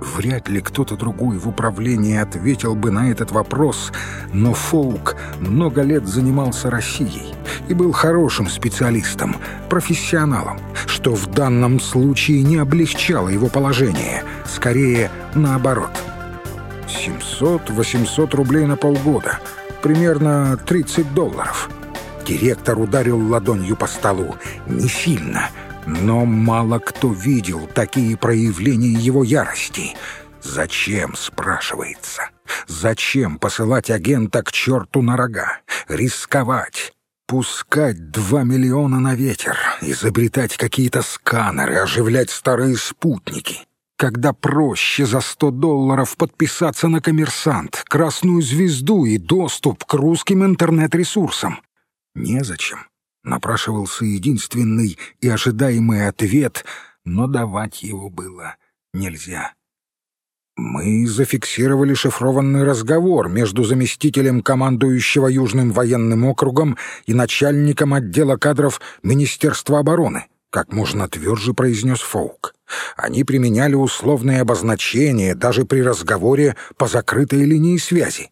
Вряд ли кто-то другой в управлении ответил бы на этот вопрос, но Фоук много лет занимался Россией и был хорошим специалистом, профессионалом, что в данном случае не облегчало его положение, скорее наоборот. 700-800 рублей на полгода, примерно 30 долларов. Директор ударил ладонью по столу, не сильно — но мало кто видел такие проявления его ярости. Зачем, спрашивается? Зачем посылать агента к черту на рога? Рисковать? Пускать два миллиона на ветер, изобретать какие-то сканеры, оживлять старые спутники. Когда проще за сто долларов подписаться на коммерсант, красную звезду и доступ к русским интернет-ресурсам. Незачем напрашивался единственный и ожидаемый ответ, но давать его было нельзя. Мы зафиксировали шифрованный разговор между заместителем командующего Южным военным округом и начальником отдела кадров Министерства обороны — как можно тверже произнес Фоук. Они применяли условные обозначения даже при разговоре по закрытой линии связи.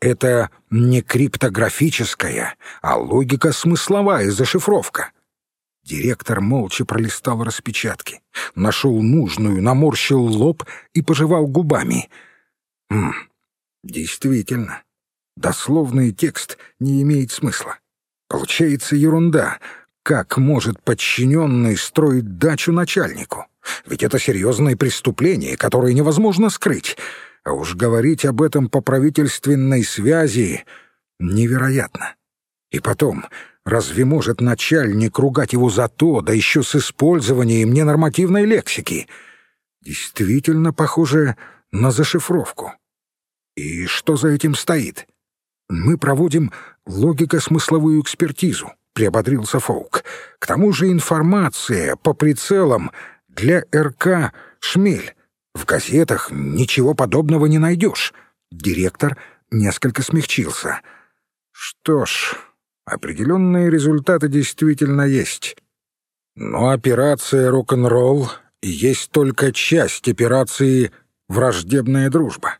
Это не криптографическая, а логико-смысловая зашифровка. Директор молча пролистал распечатки, нашел нужную, наморщил лоб и пожевал губами. «Хм, действительно, дословный текст не имеет смысла. Получается ерунда, как может подчиненный строить дачу начальнику? Ведь это серьезное преступление, которое невозможно скрыть. А уж говорить об этом по правительственной связи невероятно. И потом, разве может начальник ругать его за то, да еще с использованием ненормативной лексики? Действительно похоже на зашифровку. И что за этим стоит? Мы проводим логико-смысловую экспертизу приободрился Фоук. «К тому же информация по прицелам для РК «Шмель». В газетах ничего подобного не найдешь». Директор несколько смягчился. «Что ж, определенные результаты действительно есть. Но операция «Рок-н-ролл» есть только часть операции «Враждебная дружба».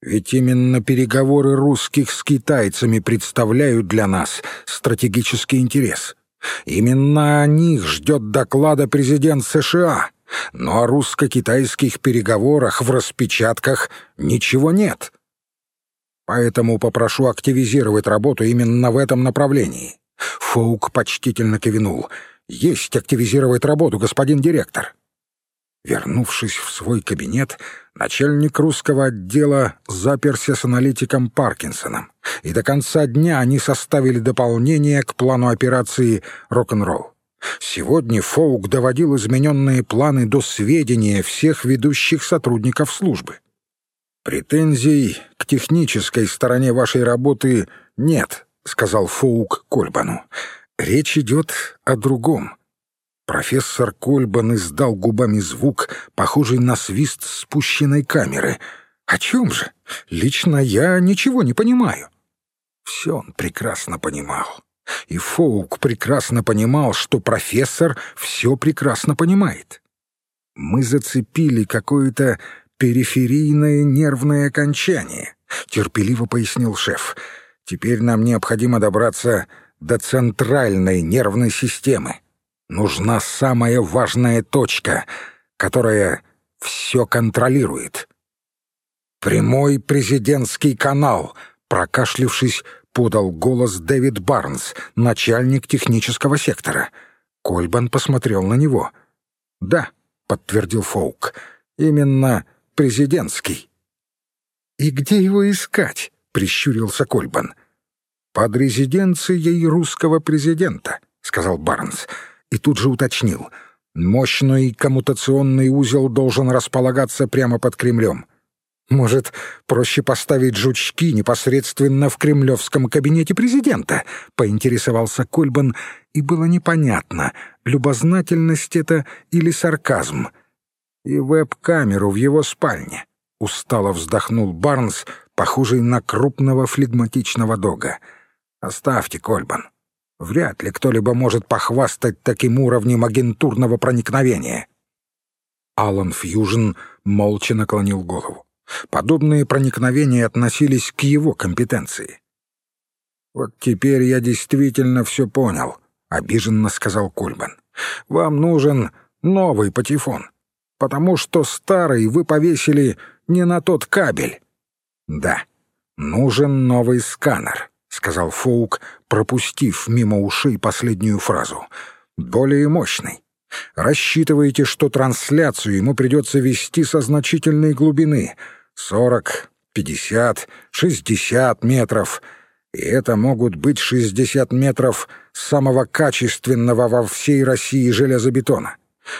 Ведь именно переговоры русских с китайцами представляют для нас стратегический интерес. Именно о них ждет доклада президент США. Но о русско-китайских переговорах в распечатках ничего нет. Поэтому попрошу активизировать работу именно в этом направлении. Фоук почтительно кивнул. «Есть активизировать работу, господин директор». Вернувшись в свой кабинет, начальник русского отдела заперся с аналитиком Паркинсоном, и до конца дня они составили дополнение к плану операции «Рок-н-ролл». Сегодня Фоук доводил измененные планы до сведения всех ведущих сотрудников службы. «Претензий к технической стороне вашей работы нет», — сказал Фоук Кольбану. «Речь идет о другом. Профессор Кольбан издал губами звук, похожий на свист спущенной камеры. «О чем же? Лично я ничего не понимаю». Все он прекрасно понимал. И Фоук прекрасно понимал, что профессор все прекрасно понимает. Мы зацепили какое-то периферийное нервное окончание, терпеливо пояснил шеф. Теперь нам необходимо добраться до центральной нервной системы нужна самая важная точка, которая все контролирует. «Прямой президентский канал», — прокашлившись, подал голос Дэвид Барнс, начальник технического сектора. Кольбан посмотрел на него. «Да», — подтвердил Фоук, — «именно президентский». «И где его искать?» — прищурился Кольбан. «Под резиденцией русского президента», — сказал Барнс и тут же уточнил. «Мощный коммутационный узел должен располагаться прямо под Кремлем. Может, проще поставить жучки непосредственно в кремлевском кабинете президента?» — поинтересовался Кольбан, и было непонятно, любознательность это или сарказм. «И веб-камеру в его спальне», — устало вздохнул Барнс, похожий на крупного флегматичного дога. «Оставьте, Кольбан. Вряд ли кто-либо может похвастать таким уровнем агентурного проникновения. Алан Фьюжн молча наклонил голову. Подобные проникновения относились к его компетенции. «Вот теперь я действительно все понял», — обиженно сказал Кульман. «Вам нужен новый патефон, потому что старый вы повесили не на тот кабель». «Да, нужен новый сканер», — сказал Фоук, пропустив мимо ушей последнюю фразу. «Более мощный. Рассчитываете, что трансляцию ему придется вести со значительной глубины — сорок, пятьдесят, шестьдесят метров — и это могут быть 60 метров самого качественного во всей России железобетона.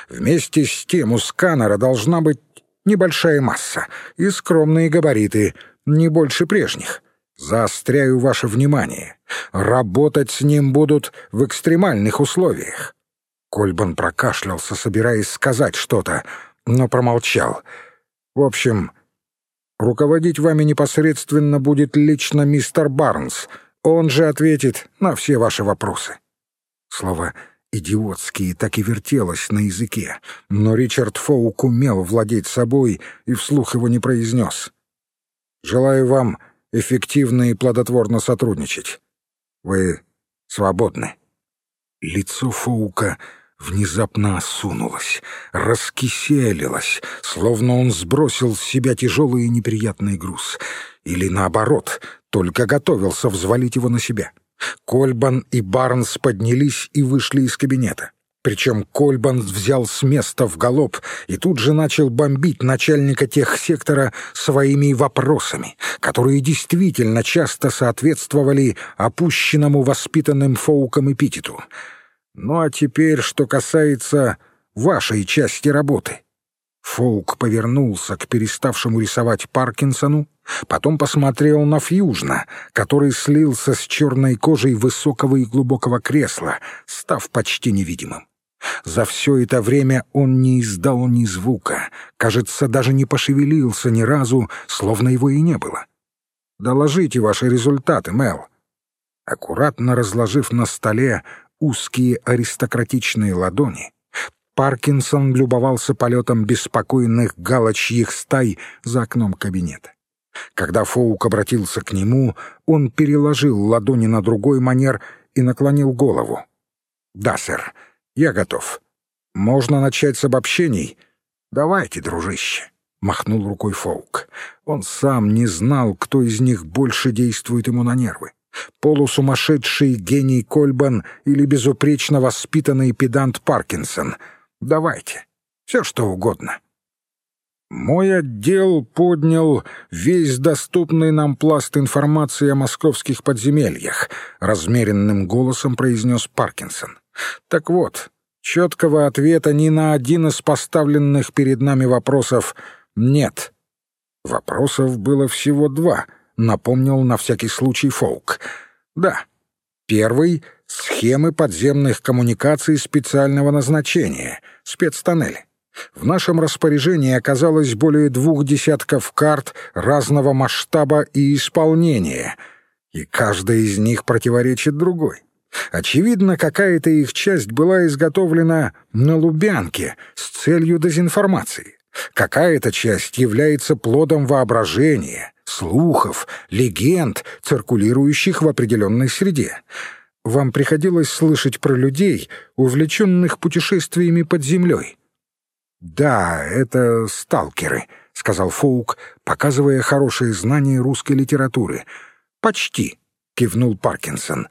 Вместе с тем у сканера должна быть небольшая масса и скромные габариты, не больше прежних. Заостряю ваше внимание. Работать с ним будут в экстремальных условиях. Кольбан прокашлялся, собираясь сказать что-то, но промолчал. В общем, Руководить вами непосредственно будет лично мистер Барнс. Он же ответит на все ваши вопросы». Слово «идиотские» так и вертелось на языке, но Ричард Фоук умел владеть собой и вслух его не произнес. «Желаю вам эффективно и плодотворно сотрудничать. Вы свободны». Лицо Фоука внезапно осунулась, раскиселилась, словно он сбросил с себя тяжелый и неприятный груз. Или наоборот, только готовился взвалить его на себя. Кольбан и Барнс поднялись и вышли из кабинета. Причем Кольбан взял с места в галоп и тут же начал бомбить начальника техсектора своими вопросами, которые действительно часто соответствовали опущенному воспитанным Фоуком эпитету — ну а теперь, что касается вашей части работы. Фоук повернулся к переставшему рисовать Паркинсону, потом посмотрел на Фьюжна, который слился с черной кожей высокого и глубокого кресла, став почти невидимым. За все это время он не издал ни звука, кажется, даже не пошевелился ни разу, словно его и не было. «Доложите ваши результаты, Мел». Аккуратно разложив на столе узкие аристократичные ладони, Паркинсон любовался полетом беспокойных галочьих стай за окном кабинета. Когда Фоук обратился к нему, он переложил ладони на другой манер и наклонил голову. «Да, сэр, я готов. Можно начать с обобщений? Давайте, дружище». — махнул рукой Фоук. Он сам не знал, кто из них больше действует ему на нервы полусумасшедший гений Кольбан или безупречно воспитанный педант Паркинсон. Давайте, все что угодно. Мой отдел поднял весь доступный нам пласт информации о московских подземельях, размеренным голосом произнес Паркинсон. Так вот, четкого ответа ни на один из поставленных перед нами вопросов нет. Вопросов было всего два — напомнил на всякий случай Фолк. «Да. Первый — схемы подземных коммуникаций специального назначения, спецтоннели. В нашем распоряжении оказалось более двух десятков карт разного масштаба и исполнения, и каждая из них противоречит другой. Очевидно, какая-то их часть была изготовлена на Лубянке с целью дезинформации. Какая-то часть является плодом воображения, слухов, легенд, циркулирующих в определенной среде. Вам приходилось слышать про людей, увлеченных путешествиями под землей? «Да, это сталкеры», — сказал Фоук, показывая хорошие знания русской литературы. «Почти», — кивнул Паркинсон.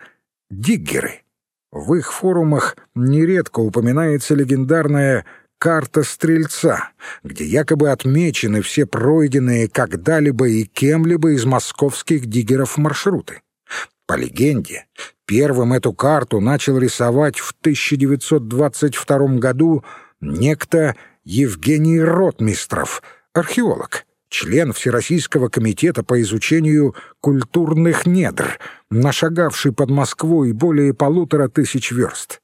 «Диггеры». В их форумах нередко упоминается легендарная карта Стрельца, где якобы отмечены все пройденные когда-либо и кем-либо из московских диггеров маршруты. По легенде, первым эту карту начал рисовать в 1922 году некто Евгений Ротмистров, археолог, член Всероссийского комитета по изучению культурных недр, нашагавший под Москвой более полутора тысяч верст.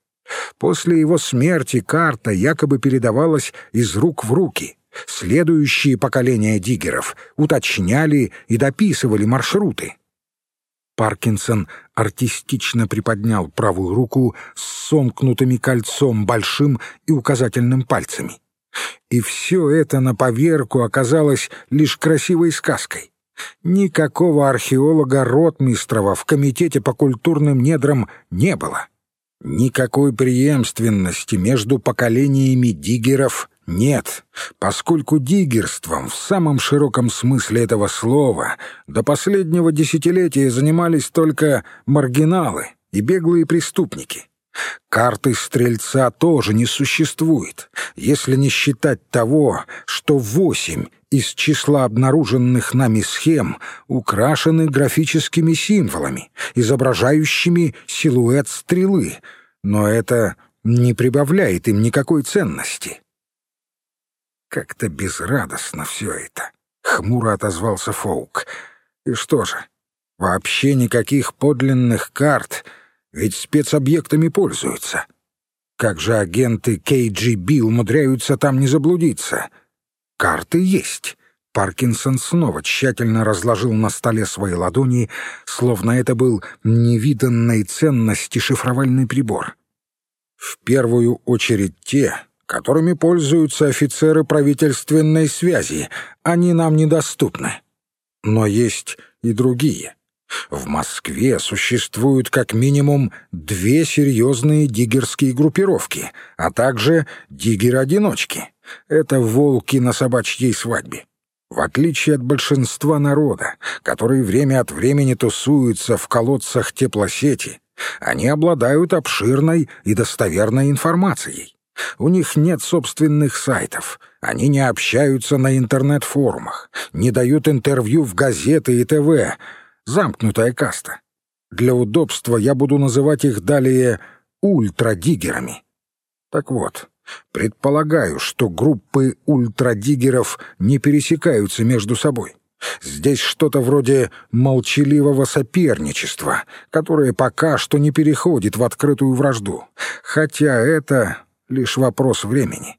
После его смерти карта якобы передавалась из рук в руки. Следующие поколения диггеров уточняли и дописывали маршруты. Паркинсон артистично приподнял правую руку с сомкнутыми кольцом большим и указательным пальцами. И все это на поверку оказалось лишь красивой сказкой. Никакого археолога Ротмистрова в Комитете по культурным недрам не было. Никакой преемственности между поколениями диггеров нет, поскольку диггерством в самом широком смысле этого слова до последнего десятилетия занимались только маргиналы и беглые преступники. Карты Стрельца тоже не существует, если не считать того, что восемь из числа обнаруженных нами схем украшены графическими символами, изображающими силуэт стрелы, но это не прибавляет им никакой ценности. Как-то безрадостно все это, — хмуро отозвался Фоук. И что же, вообще никаких подлинных карт, ведь спецобъектами пользуются. Как же агенты KGB умудряются там не заблудиться? Карты есть. Паркинсон снова тщательно разложил на столе свои ладони, словно это был невиданной ценности шифровальный прибор. В первую очередь те, которыми пользуются офицеры правительственной связи. Они нам недоступны. Но есть и другие. В Москве существуют как минимум две серьезные диггерские группировки, а также диггеры-одиночки. Это волки на собачьей свадьбе. В отличие от большинства народа, который время от времени тусуется в колодцах теплосети, они обладают обширной и достоверной информацией. У них нет собственных сайтов, они не общаются на интернет-форумах, не дают интервью в газеты и ТВ. Замкнутая каста. Для удобства я буду называть их далее ультрадиггерами. Так вот, предполагаю, что группы ультрадиггеров не пересекаются между собой. Здесь что-то вроде молчаливого соперничества, которое пока что не переходит в открытую вражду. Хотя это лишь вопрос времени.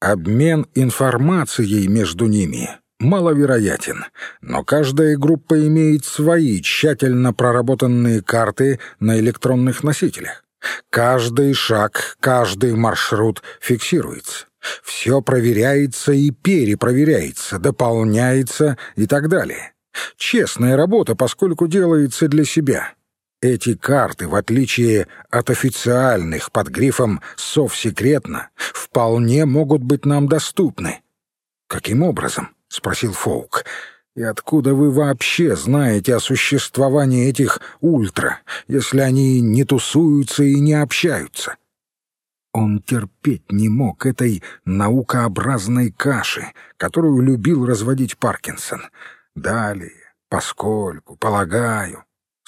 Обмен информацией между ними маловероятен, но каждая группа имеет свои тщательно проработанные карты на электронных носителях. Каждый шаг, каждый маршрут фиксируется. Все проверяется и перепроверяется, дополняется и так далее. Честная работа, поскольку делается для себя. Эти карты, в отличие от официальных под грифом «совсекретно», вполне могут быть нам доступны. «Каким образом?» — спросил Фоук. «И откуда вы вообще знаете о существовании этих ультра, если они не тусуются и не общаются?» Он терпеть не мог этой наукообразной каши, которую любил разводить Паркинсон. Далее, поскольку, полагаю,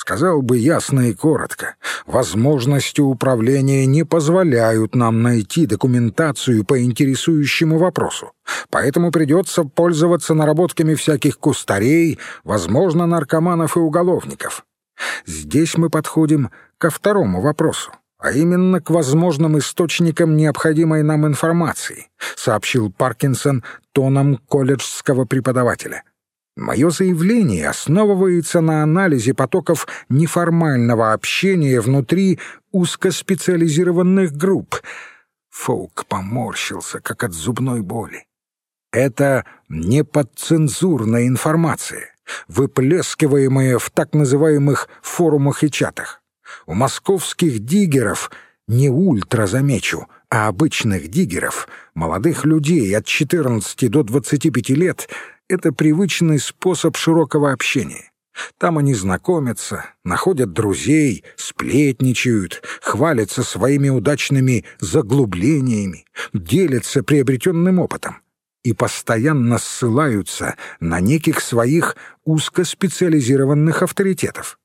Сказал бы ясно и коротко, возможности управления не позволяют нам найти документацию по интересующему вопросу, поэтому придется пользоваться наработками всяких кустарей, возможно, наркоманов и уголовников. Здесь мы подходим ко второму вопросу, а именно к возможным источникам необходимой нам информации, сообщил Паркинсон тоном колледжского преподавателя. Мое заявление основывается на анализе потоков неформального общения внутри узкоспециализированных групп. Фоук поморщился, как от зубной боли. Это неподцензурная информация, выплескиваемая в так называемых форумах и чатах. У московских диггеров не ультра, замечу, а обычных диггеров, молодых людей от 14 до 25 лет — это привычный способ широкого общения. Там они знакомятся, находят друзей, сплетничают, хвалятся своими удачными заглублениями, делятся приобретенным опытом и постоянно ссылаются на неких своих узкоспециализированных авторитетов.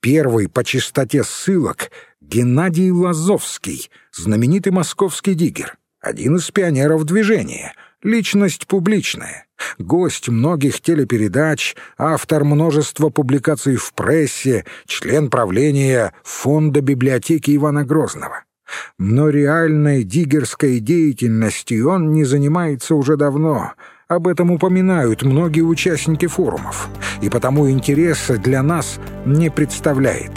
Первый по частоте ссылок — Геннадий Лазовский, знаменитый московский диггер, один из пионеров движения — Личность публичная, гость многих телепередач, автор множества публикаций в прессе, член правления Фонда библиотеки Ивана Грозного. Но реальной диггерской деятельностью он не занимается уже давно. Об этом упоминают многие участники форумов, и потому интереса для нас не представляет.